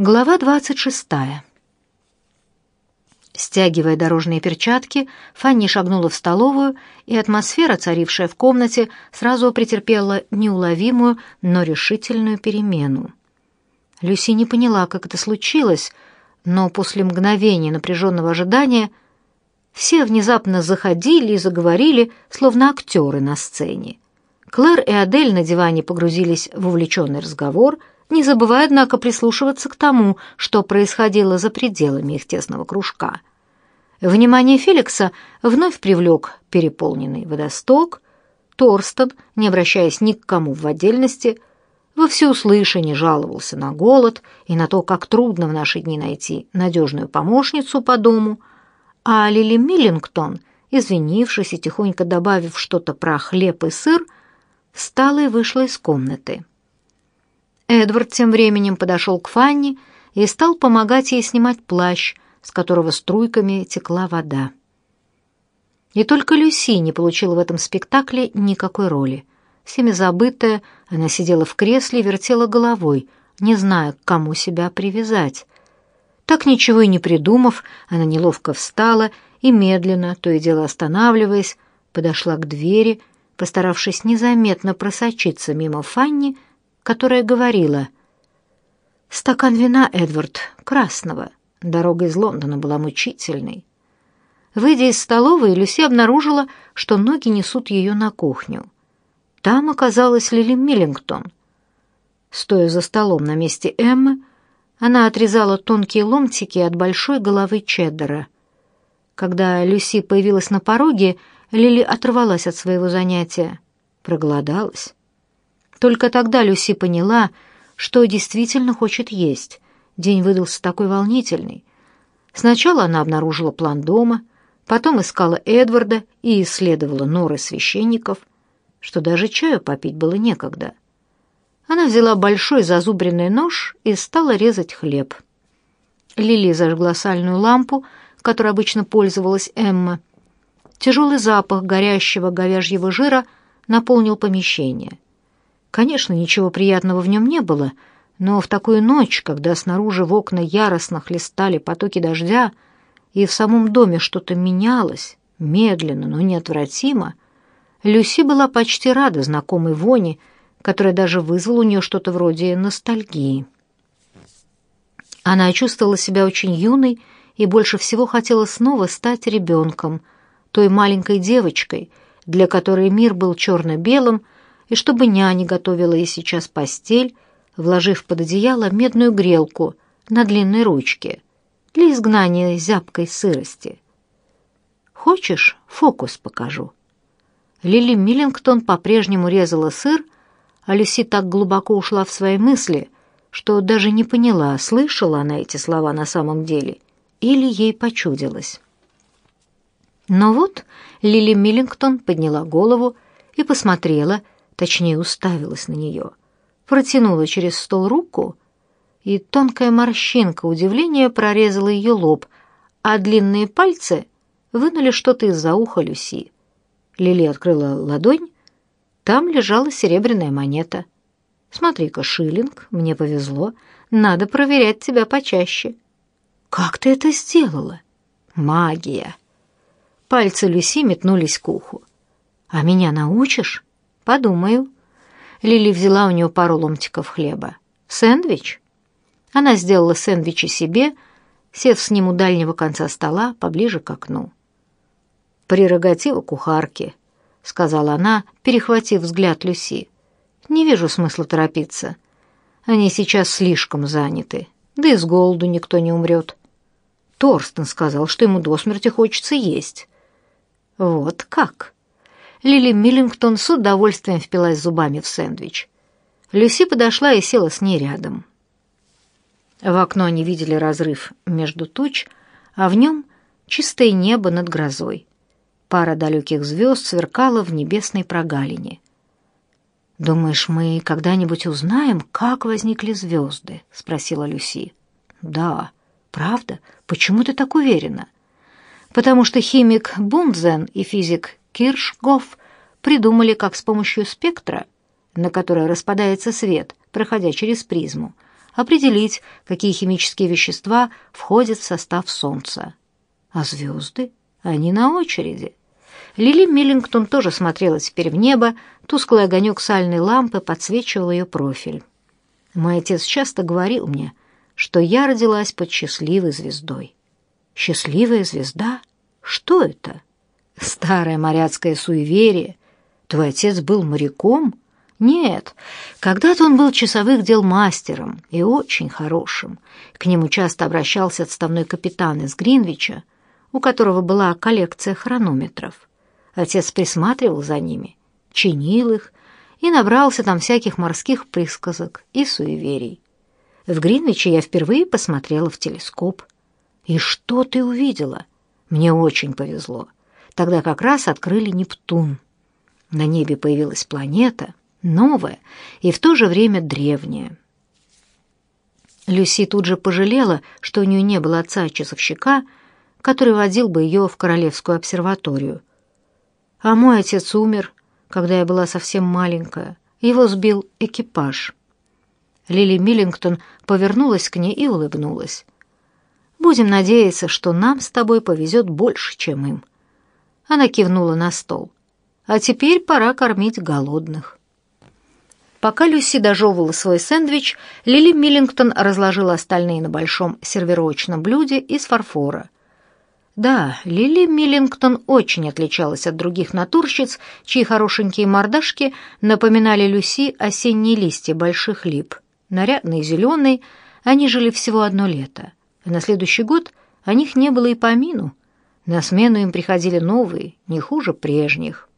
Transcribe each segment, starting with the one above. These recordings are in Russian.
Глава 26. Стягивая дорожные перчатки, Фанни шагнула в столовую, и атмосфера, царившая в комнате, сразу претерпела неуловимую, но решительную перемену. Люси не поняла, как это случилось, но после мгновения напряженного ожидания все внезапно заходили и заговорили, словно актеры на сцене. Клэр и Адель на диване погрузились в увлеченный разговор — не забывая, однако, прислушиваться к тому, что происходило за пределами их тесного кружка. Внимание Феликса вновь привлек переполненный водосток. Торстон, не обращаясь ни к кому в отдельности, во всеуслышание жаловался на голод и на то, как трудно в наши дни найти надежную помощницу по дому, а Лили Миллингтон, извинившись и тихонько добавив что-то про хлеб и сыр, встала и вышла из комнаты. Эдвард тем временем подошел к Фанни и стал помогать ей снимать плащ, с которого струйками текла вода. И только Люси не получила в этом спектакле никакой роли. Всеми забытая, она сидела в кресле и вертела головой, не зная, к кому себя привязать. Так ничего и не придумав, она неловко встала и медленно, то и дело останавливаясь, подошла к двери, постаравшись незаметно просочиться мимо Фанни, которая говорила «Стакан вина, Эдвард, красного». Дорога из Лондона была мучительной. Выйдя из столовой, Люси обнаружила, что ноги несут ее на кухню. Там оказалась Лили Миллингтон. Стоя за столом на месте Эммы, она отрезала тонкие ломтики от большой головы чеддера. Когда Люси появилась на пороге, Лили оторвалась от своего занятия. Проголодалась. Только тогда Люси поняла, что действительно хочет есть. День выдался такой волнительный. Сначала она обнаружила план дома, потом искала Эдварда и исследовала норы священников, что даже чаю попить было некогда. Она взяла большой зазубренный нож и стала резать хлеб. Лили зажгла сальную лампу, которой обычно пользовалась Эмма. Тяжелый запах горящего говяжьего жира наполнил помещение. Конечно, ничего приятного в нем не было, но в такую ночь, когда снаружи в окна яростно хлестали потоки дождя, и в самом доме что-то менялось, медленно, но неотвратимо, Люси была почти рада знакомой вони, которая даже вызвала у нее что-то вроде ностальгии. Она чувствовала себя очень юной и больше всего хотела снова стать ребенком, той маленькой девочкой, для которой мир был черно-белым, и чтобы няня готовила ей сейчас постель, вложив под одеяло медную грелку на длинной ручке для изгнания зябкой сырости. «Хочешь, фокус покажу?» Лили Миллингтон по-прежнему резала сыр, а Люси так глубоко ушла в свои мысли, что даже не поняла, слышала она эти слова на самом деле или ей почудилось. Но вот Лили Миллингтон подняла голову и посмотрела, точнее уставилась на нее, протянула через стол руку, и тонкая морщинка удивления прорезала ее лоб, а длинные пальцы вынули что-то из-за уха Люси. Лили открыла ладонь, там лежала серебряная монета. «Смотри-ка, шиллинг, мне повезло, надо проверять тебя почаще». «Как ты это сделала?» «Магия». Пальцы Люси метнулись к уху. «А меня научишь?» «Подумаю». Лили взяла у нее пару ломтиков хлеба. «Сэндвич?» Она сделала сэндвичи себе, сев с ним у дальнего конца стола, поближе к окну. «Прерогатива кухарки», — сказала она, перехватив взгляд Люси. «Не вижу смысла торопиться. Они сейчас слишком заняты, да и с голоду никто не умрет». Торстен сказал, что ему до смерти хочется есть. «Вот как?» Лили Миллингтон с удовольствием впилась зубами в сэндвич. Люси подошла и села с ней рядом. В окно они видели разрыв между туч, а в нем чистое небо над грозой. Пара далеких звезд сверкала в небесной прогалине. «Думаешь, мы когда-нибудь узнаем, как возникли звезды?» — спросила Люси. «Да, правда? Почему ты так уверена?» «Потому что химик Бунзен и физик Киршгоф придумали, как с помощью спектра, на который распадается свет, проходя через призму, определить, какие химические вещества входят в состав Солнца. А звезды? Они на очереди. Лили Миллингтон тоже смотрела теперь в небо, тусклый огонек сальной лампы подсвечивал ее профиль. Мой отец часто говорил мне, что я родилась под счастливой звездой. Счастливая звезда? Что это? Старое моряцкое суеверие. Твой отец был моряком? Нет, когда-то он был часовых дел мастером и очень хорошим. К нему часто обращался отставной капитан из Гринвича, у которого была коллекция хронометров. Отец присматривал за ними, чинил их и набрался там всяких морских присказок и суеверий. В Гринвиче я впервые посмотрела в телескоп. И что ты увидела? Мне очень повезло. Тогда как раз открыли Нептун. На небе появилась планета, новая и в то же время древняя. Люси тут же пожалела, что у нее не было отца-часовщика, который водил бы ее в Королевскую обсерваторию. А мой отец умер, когда я была совсем маленькая. Его сбил экипаж. Лили Миллингтон повернулась к ней и улыбнулась. «Будем надеяться, что нам с тобой повезет больше, чем им». Она кивнула на стол. «А теперь пора кормить голодных». Пока Люси дожевывала свой сэндвич, Лили Миллингтон разложила остальные на большом сервировочном блюде из фарфора. Да, Лили Миллингтон очень отличалась от других натурщиц, чьи хорошенькие мордашки напоминали Люси осенние листья больших лип. Нарядные зеленые, они жили всего одно лето. На следующий год о них не было и помину. На смену им приходили новые, не хуже прежних.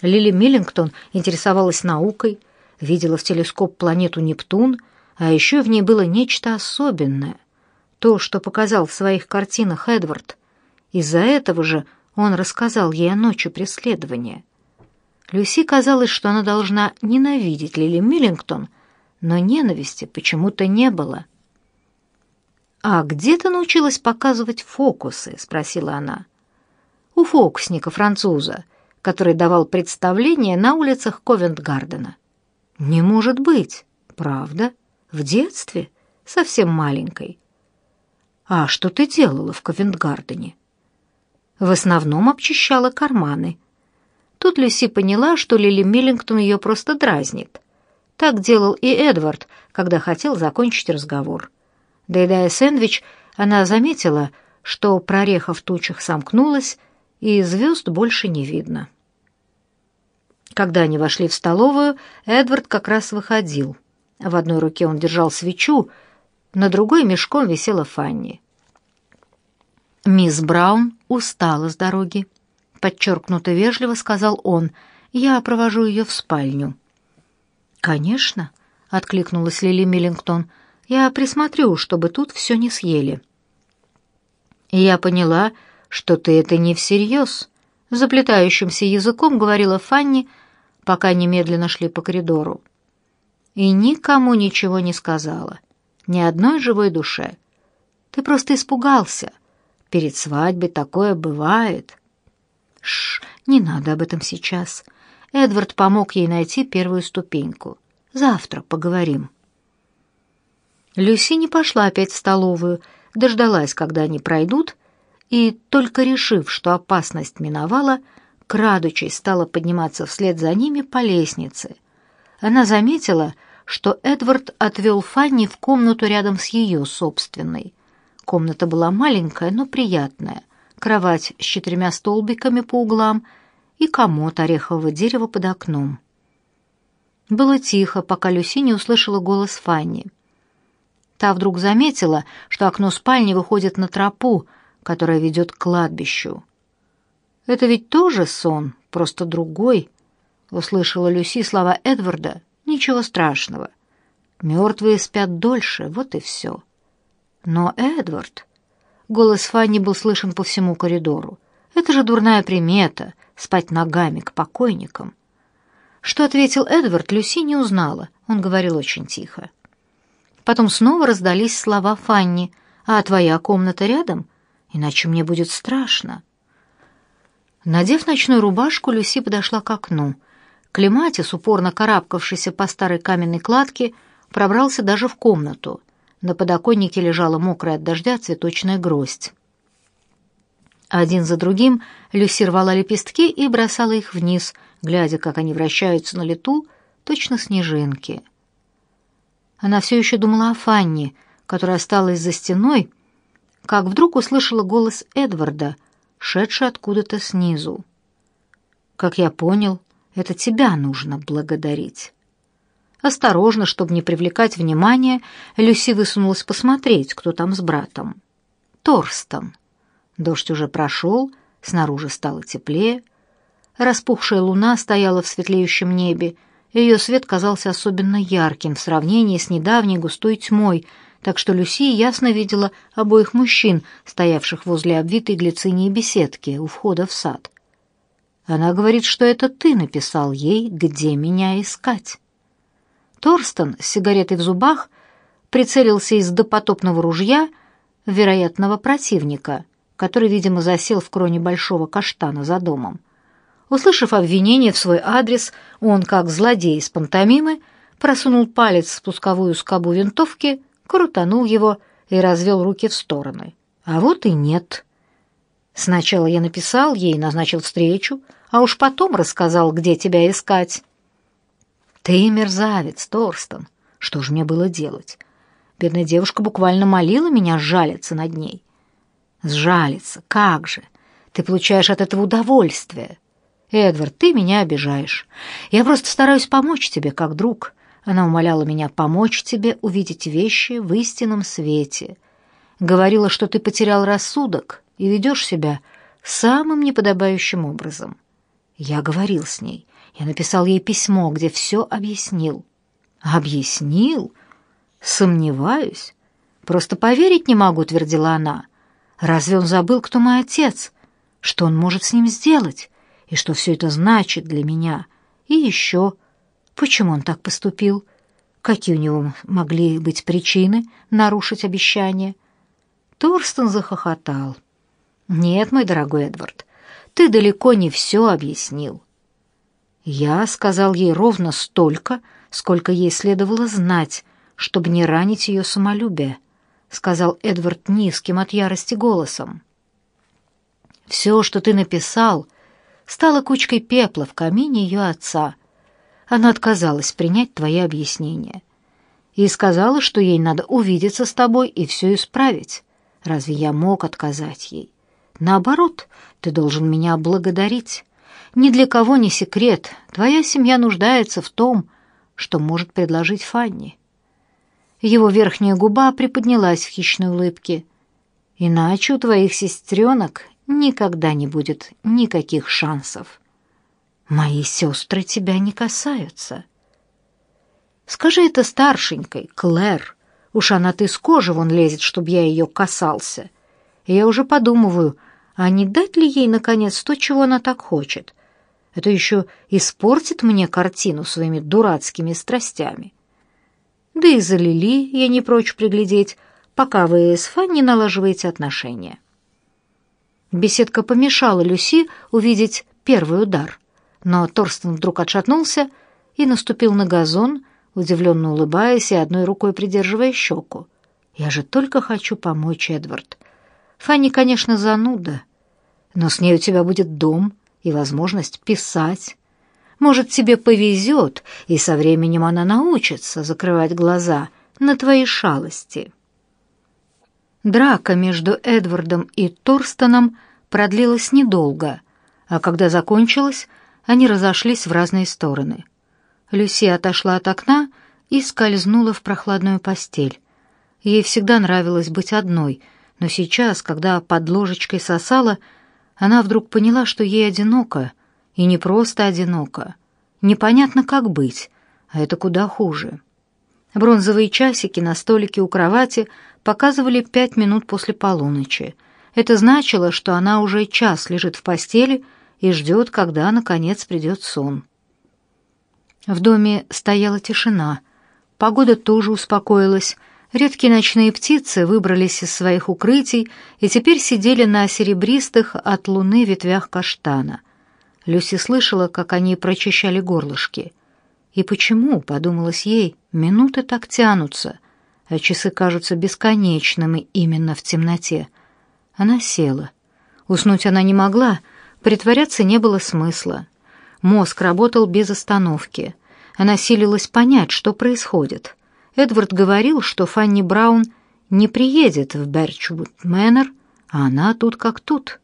Лили Миллингтон интересовалась наукой, видела в телескоп планету Нептун, а еще в ней было нечто особенное — то, что показал в своих картинах Эдвард. Из-за этого же он рассказал ей о ночи преследования. Люси казалось, что она должна ненавидеть Лили Миллингтон, но ненависти почему-то не было. «А где ты научилась показывать фокусы?» — спросила она. «У фокусника-француза, который давал представления на улицах Ковент-Гардена». «Не может быть! Правда? В детстве? Совсем маленькой. «А что ты делала в Ковентгардене?» В основном обчищала карманы. Тут Люси поняла, что Лили Миллингтон ее просто дразнит. Так делал и Эдвард, когда хотел закончить разговор. Доедая сэндвич, она заметила, что прореха в тучах сомкнулась, и звезд больше не видно. Когда они вошли в столовую, Эдвард как раз выходил. В одной руке он держал свечу, на другой мешком висела Фанни. «Мисс Браун устала с дороги», — подчеркнуто вежливо сказал он. «Я провожу ее в спальню». «Конечно», — откликнулась Лили Миллингтон. «Я присмотрю, чтобы тут все не съели». «Я поняла, что ты это не всерьез», — заплетающимся языком говорила Фанни, пока немедленно шли по коридору. И никому ничего не сказала, ни одной живой душе. Ты просто испугался, Перед свадьбой такое бывает. Шш, не надо об этом сейчас. Эдвард помог ей найти первую ступеньку. Завтра поговорим. Люси не пошла опять в столовую, дождалась, когда они пройдут, и, только решив, что опасность миновала, крадучись стала подниматься вслед за ними по лестнице. Она заметила, что Эдвард отвел Фанни в комнату рядом с ее собственной. Комната была маленькая, но приятная. Кровать с четырьмя столбиками по углам и комод орехового дерева под окном. Было тихо, пока Люси не услышала голос Фанни. Та вдруг заметила, что окно спальни выходит на тропу, которая ведет к кладбищу. «Это ведь тоже сон, просто другой», — услышала Люси слова Эдварда. «Ничего страшного. Мертвые спят дольше, вот и все». Но Эдвард... Голос Фанни был слышен по всему коридору. Это же дурная примета — спать ногами к покойникам. Что ответил Эдвард, Люси не узнала. Он говорил очень тихо. Потом снова раздались слова Фанни. «А твоя комната рядом? Иначе мне будет страшно». Надев ночную рубашку, Люси подошла к окну. Клематис, упорно карабкавшийся по старой каменной кладке, пробрался даже в комнату. На подоконнике лежала мокрая от дождя цветочная гроздь. Один за другим Люси рвала лепестки и бросала их вниз, глядя, как они вращаются на лету, точно снежинки. Она все еще думала о Фанне, которая осталась за стеной, как вдруг услышала голос Эдварда, шедший откуда-то снизу. «Как я понял, это тебя нужно благодарить». Осторожно, чтобы не привлекать внимания, Люси высунулась посмотреть, кто там с братом. Торстон. Дождь уже прошел, снаружи стало теплее. Распухшая луна стояла в светлеющем небе, ее свет казался особенно ярким в сравнении с недавней густой тьмой, так что Люси ясно видела обоих мужчин, стоявших возле обвитой глицинией беседки у входа в сад. Она говорит, что это ты написал ей, где меня искать. Торстон с сигаретой в зубах прицелился из допотопного ружья вероятного противника, который, видимо, засел в кроне большого каштана за домом. Услышав обвинение в свой адрес, он, как злодей из пантомимы, просунул палец в спусковую скобу винтовки, крутанул его и развел руки в стороны. А вот и нет. Сначала я написал ей, назначил встречу, а уж потом рассказал, где тебя искать. «Ты мерзавец, Торстон! Что же мне было делать?» Бедная девушка буквально молила меня сжалиться над ней. «Сжалиться? Как же! Ты получаешь от этого удовольствие!» «Эдвард, ты меня обижаешь. Я просто стараюсь помочь тебе, как друг». Она умоляла меня помочь тебе увидеть вещи в истинном свете. Говорила, что ты потерял рассудок и ведешь себя самым неподобающим образом. Я говорил с ней. Я написал ей письмо, где все объяснил. Объяснил? Сомневаюсь. Просто поверить не могу, твердила она. Разве он забыл, кто мой отец? Что он может с ним сделать? И что все это значит для меня? И еще, почему он так поступил? Какие у него могли быть причины нарушить обещание? Торстен захохотал. «Нет, мой дорогой Эдвард, ты далеко не все объяснил. Я сказал ей ровно столько, сколько ей следовало знать, чтобы не ранить ее самолюбие, сказал Эдвард низким от ярости голосом. Все, что ты написал, стало кучкой пепла в камине ее отца. Она отказалась принять твои объяснения и сказала, что ей надо увидеться с тобой и все исправить. Разве я мог отказать ей? Наоборот, ты должен меня благодарить. Ни для кого не секрет, твоя семья нуждается в том, что может предложить Фанни. Его верхняя губа приподнялась в хищной улыбке. Иначе у твоих сестренок никогда не будет никаких шансов. Мои сестры тебя не касаются. Скажи это старшенькой, Клэр. Уж она ты с кожи вон лезет, чтоб я ее касался. Я уже подумываю, а не дать ли ей, наконец, то, чего она так хочет — это еще испортит мне картину своими дурацкими страстями. Да и за Лили я не прочь приглядеть, пока вы с Фанни налаживаете отношения. Беседка помешала Люси увидеть первый удар, но Торстен вдруг отшатнулся и наступил на газон, удивленно улыбаясь и одной рукой придерживая щеку. «Я же только хочу помочь, Эдвард. Фанни, конечно, зануда, но с ней у тебя будет дом, и возможность писать. Может, тебе повезет, и со временем она научится закрывать глаза на твои шалости. Драка между Эдвардом и Торстоном продлилась недолго, а когда закончилась, они разошлись в разные стороны. Люси отошла от окна и скользнула в прохладную постель. Ей всегда нравилось быть одной, но сейчас, когда под ложечкой сосала, она вдруг поняла, что ей одиноко, и не просто одиноко. Непонятно, как быть, а это куда хуже. Бронзовые часики на столике у кровати показывали пять минут после полуночи. Это значило, что она уже час лежит в постели и ждет, когда, наконец, придет сон. В доме стояла тишина. Погода тоже успокоилась, Редкие ночные птицы выбрались из своих укрытий и теперь сидели на серебристых от луны ветвях каштана. Люси слышала, как они прочищали горлышки. И почему, подумалось ей, минуты так тянутся, а часы кажутся бесконечными именно в темноте. Она села. Уснуть она не могла, притворяться не было смысла. Мозг работал без остановки. Она силилась понять, что происходит. Эдвард говорил, что Фанни Браун не приедет в Берчвуд Мэннер, а она тут как тут.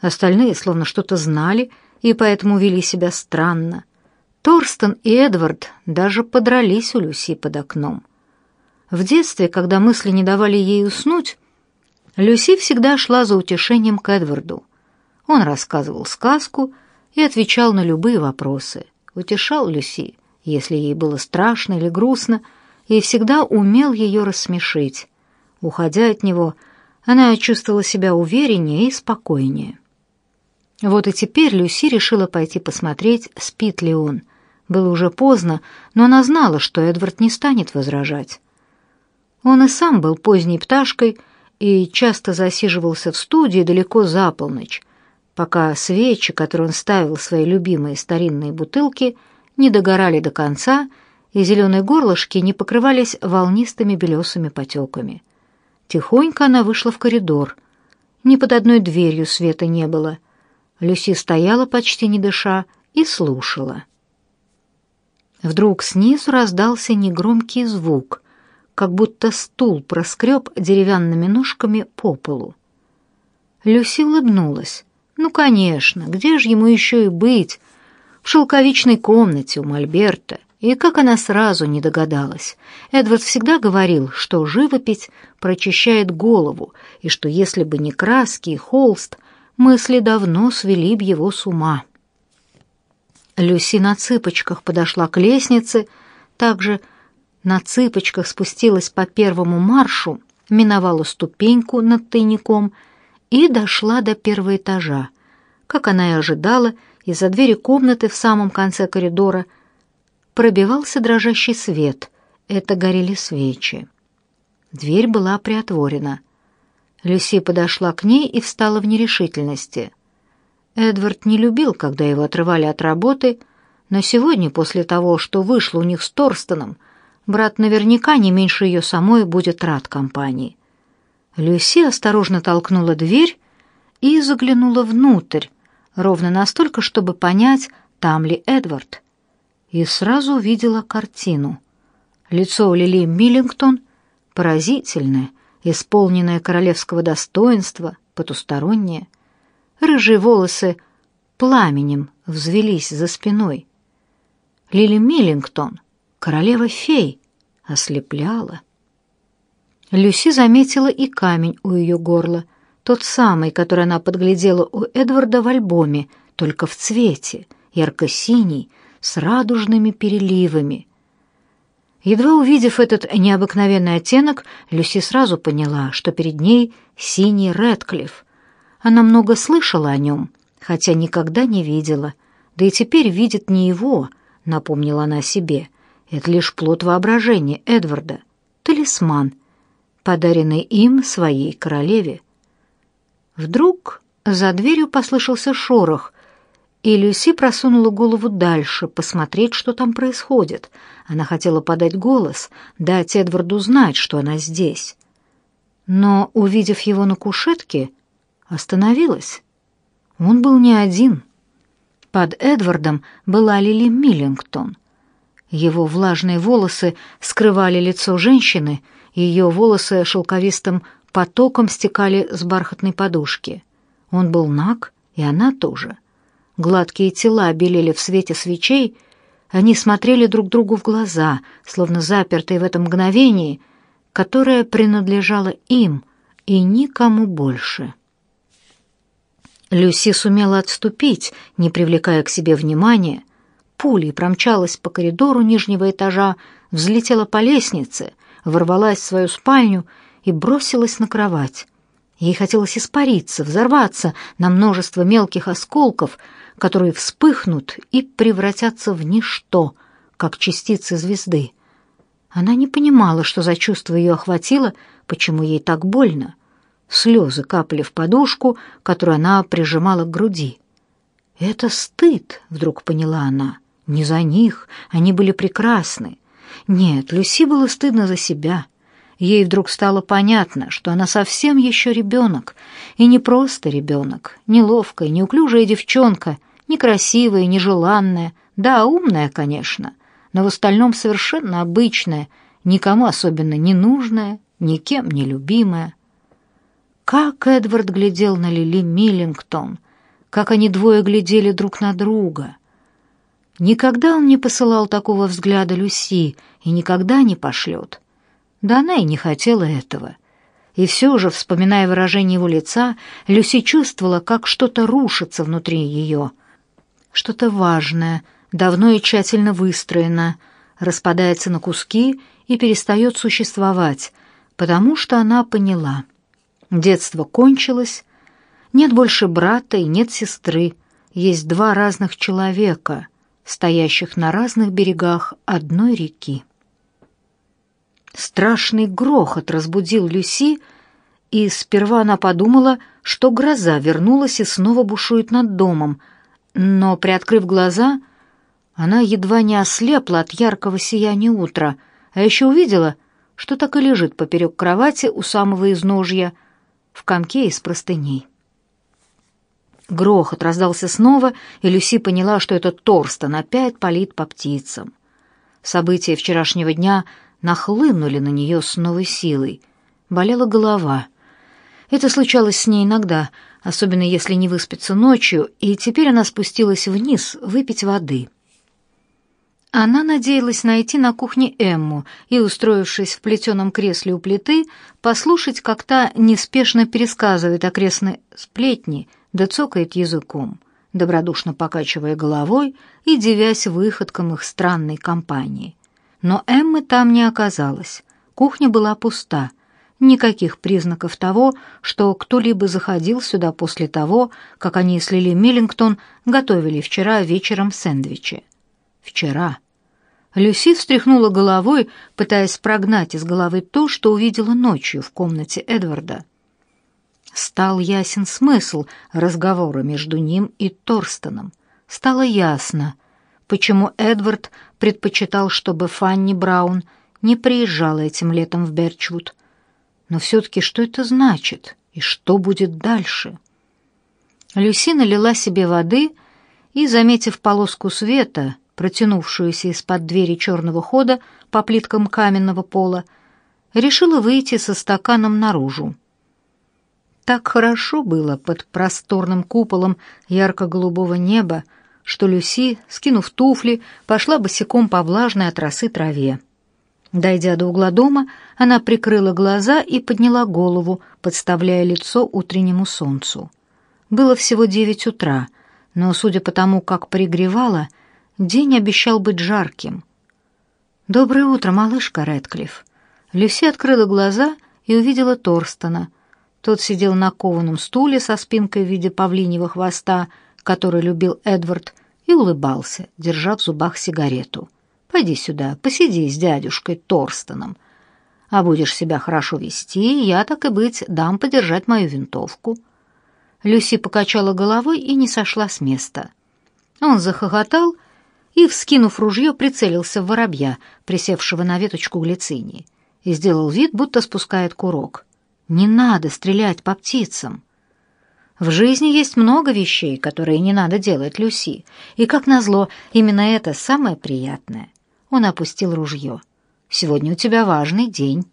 Остальные словно что-то знали и поэтому вели себя странно. Торстен и Эдвард даже подрались у Люси под окном. В детстве, когда мысли не давали ей уснуть, Люси всегда шла за утешением к Эдварду. Он рассказывал сказку и отвечал на любые вопросы. Утешал Люси, если ей было страшно или грустно, и всегда умел ее рассмешить. Уходя от него, она чувствовала себя увереннее и спокойнее. Вот и теперь Люси решила пойти посмотреть, спит ли он. Было уже поздно, но она знала, что Эдвард не станет возражать. Он и сам был поздней пташкой и часто засиживался в студии далеко за полночь, пока свечи, которые он ставил в свои любимые старинные бутылки, не догорали до конца, и зеленые горлышки не покрывались волнистыми белесыми потеками. Тихонько она вышла в коридор. Ни под одной дверью света не было — Люси стояла почти не дыша и слушала. Вдруг снизу раздался негромкий звук, как будто стул проскреб деревянными ножками по полу. Люси улыбнулась. «Ну, конечно, где же ему еще и быть? В шелковичной комнате у Мольберта. И как она сразу не догадалась. Эдвард всегда говорил, что живопись прочищает голову, и что если бы не краски и холст, мысли давно свели б его с ума. Люси на цыпочках подошла к лестнице, также на цыпочках спустилась по первому маршу, миновала ступеньку над тайником и дошла до первого этажа. Как она и ожидала, из-за двери комнаты в самом конце коридора пробивался дрожащий свет. Это горели свечи. Дверь была приотворена — Люси подошла к ней и встала в нерешительности. Эдвард не любил, когда его отрывали от работы, но сегодня, после того, что вышло у них с Торстоном, брат наверняка не меньше ее самой будет рад компании. Люси осторожно толкнула дверь и заглянула внутрь, ровно настолько, чтобы понять, там ли Эдвард. И сразу увидела картину. Лицо у Лили Миллингтон поразительное — исполненное королевского достоинства, потустороннее. Рыжие волосы пламенем взвелись за спиной. Лили Миллингтон, королева-фей, ослепляла. Люси заметила и камень у ее горла, тот самый, который она подглядела у Эдварда в альбоме, только в цвете, ярко-синий, с радужными переливами — Едва увидев этот необыкновенный оттенок, Люси сразу поняла, что перед ней синий Рэдклифф. Она много слышала о нем, хотя никогда не видела. Да и теперь видит не его, напомнила она себе. Это лишь плод воображения Эдварда, талисман, подаренный им своей королеве. Вдруг за дверью послышался шорох, и Люси просунула голову дальше, посмотреть, что там происходит. Она хотела подать голос, дать Эдварду знать, что она здесь. Но, увидев его на кушетке, остановилась. Он был не один. Под Эдвардом была Лили Миллингтон. Его влажные волосы скрывали лицо женщины, ее волосы шелковистым потоком стекали с бархатной подушки. Он был наг, и она тоже. Гладкие тела белели в свете свечей, они смотрели друг другу в глаза, словно запертые в этом мгновении, которое принадлежало им и никому больше. Люси сумела отступить, не привлекая к себе внимания. Пулей промчалась по коридору нижнего этажа, взлетела по лестнице, ворвалась в свою спальню и бросилась на кровать. Ей хотелось испариться, взорваться на множество мелких осколков, которые вспыхнут и превратятся в ничто, как частицы звезды. Она не понимала, что за чувство ее охватило, почему ей так больно. Слезы капали в подушку, которую она прижимала к груди. «Это стыд», — вдруг поняла она, Не за них, они были прекрасны. Нет, Люси было стыдно за себя. Ей вдруг стало понятно, что она совсем еще ребенок, и не просто ребенок, неловкая, неуклюжая девчонка, некрасивая, нежеланная, да, умная, конечно, но в остальном совершенно обычная, никому особенно не нужная, никем не любимая. Как Эдвард глядел на Лили Миллингтон, как они двое глядели друг на друга. Никогда он не посылал такого взгляда Люси и никогда не пошлет. Да она и не хотела этого. И все же, вспоминая выражение его лица, Люси чувствовала, как что-то рушится внутри ее. Что-то важное, давно и тщательно выстроено, распадается на куски и перестает существовать, потому что она поняла. Детство кончилось, нет больше брата и нет сестры, есть два разных человека, стоящих на разных берегах одной реки. Страшный грохот разбудил Люси, и сперва она подумала, что гроза вернулась и снова бушует над домом, но, приоткрыв глаза, она едва не ослепла от яркого сияния утра, а еще увидела, что так и лежит поперек кровати у самого изножья в комке из простыней. Грохот раздался снова, и Люси поняла, что этот Торстон опять палит по птицам. События вчерашнего дня нахлынули на нее с новой силой. Болела голова. Это случалось с ней иногда, особенно если не выспится ночью, и теперь она спустилась вниз выпить воды. Она надеялась найти на кухне Эмму и, устроившись в плетеном кресле у плиты, послушать, как та неспешно пересказывает окрестные сплетни, да цокает языком, добродушно покачивая головой и девясь выходкам их странной компании. Но Эммы там не оказалось. Кухня была пуста. Никаких признаков того, что кто-либо заходил сюда после того, как они с Лили Миллингтон готовили вчера вечером сэндвичи. Вчера. Люси встряхнула головой, пытаясь прогнать из головы то, что увидела ночью в комнате Эдварда. Стал ясен смысл разговора между ним и Торстоном. Стало ясно, почему Эдвард предпочитал, чтобы Фанни Браун не приезжала этим летом в Берчвуд. Но все-таки что это значит и что будет дальше? Люси налила себе воды и, заметив полоску света, протянувшуюся из-под двери черного хода по плиткам каменного пола, решила выйти со стаканом наружу. Так хорошо было под просторным куполом ярко-голубого неба, что Люси, скинув туфли, пошла босиком по влажной от росы траве. Дойдя до угла дома, она прикрыла глаза и подняла голову, подставляя лицо утреннему солнцу. Было всего девять утра, но, судя по тому, как пригревало, день обещал быть жарким. «Доброе утро, малышка Рэдклифф!» Люси открыла глаза и увидела Торстона. Тот сидел на кованом стуле со спинкой в виде павлиньего хвоста — который любил Эдвард, и улыбался, держа в зубах сигарету. «Пойди сюда, посиди с дядюшкой Торстоном. А будешь себя хорошо вести, я, так и быть, дам подержать мою винтовку». Люси покачала головой и не сошла с места. Он захохотал и, вскинув ружье, прицелился в воробья, присевшего на веточку глицинии, и сделал вид, будто спускает курок. «Не надо стрелять по птицам!» В жизни есть много вещей, которые не надо делать Люси, и, как назло, именно это самое приятное. Он опустил ружье. «Сегодня у тебя важный день».